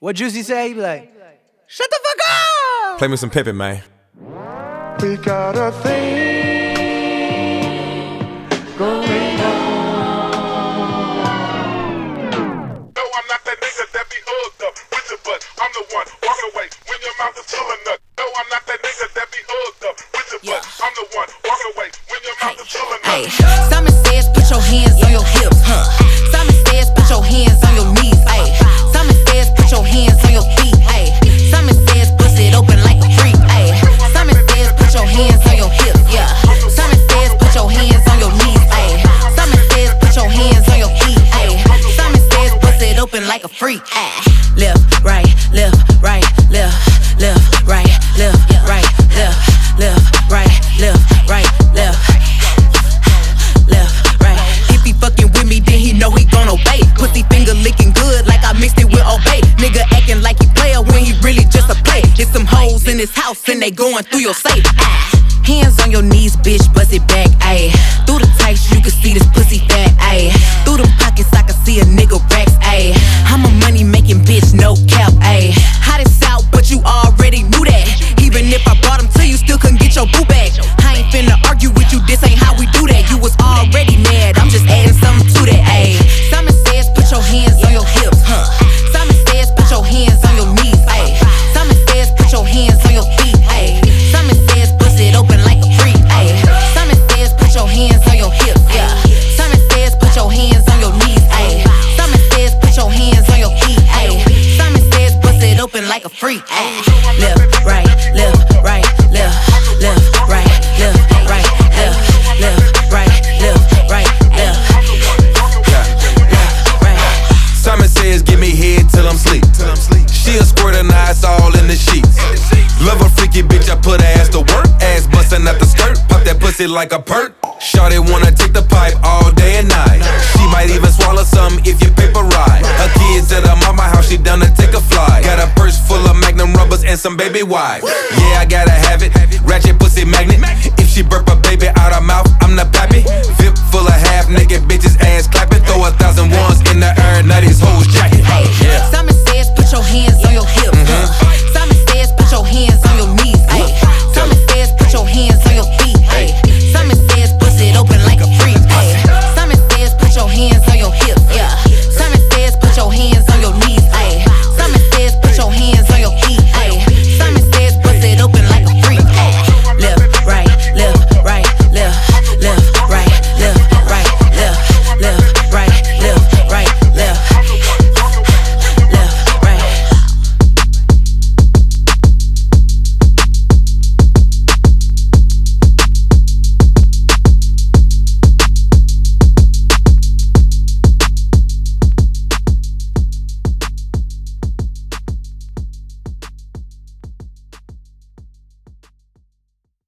What Juicy say? He be like, shut the fuck up! Play me some pimpin', man. We got a thing going on. No, I'm not that nigga that be hooked up with your butt. I'm the one. Walk away when your mouth is full of nut. No, I'm not that nigga that be hooked up with your butt. I'm the one. Walk away when your mouth is full of freak. Left, right, left, right, left, left, right, left, right, left, left, right, left, right, left left, right. If he fucking with me, then he know he gon' obey. Pussy finger licking good like I mixed it with Old Bay. Nigga acting like he player when he really just a play. There's some hoes in his house and they going through your safe. Hands on your knees, bitch, bust it back, ayy. Through the tights, you a freak, ayy. Left, right, left, right, left, left, right, left, right, left, left, right, left, right, left, left, right. Simon says, give me head till I'm sleep. She a squirt and eyes all in the sheets. Love a freaky bitch, I put her ass to work. Ass bustin' out the skirt, pop that pussy like a perk. Shawty wanna take the pipe all day and night. She might even swallow some wide. Yeah, I gotta have it. Ratchet pussy magnet. If she burp a baby out her mouth, I'm not pappy. Vip full of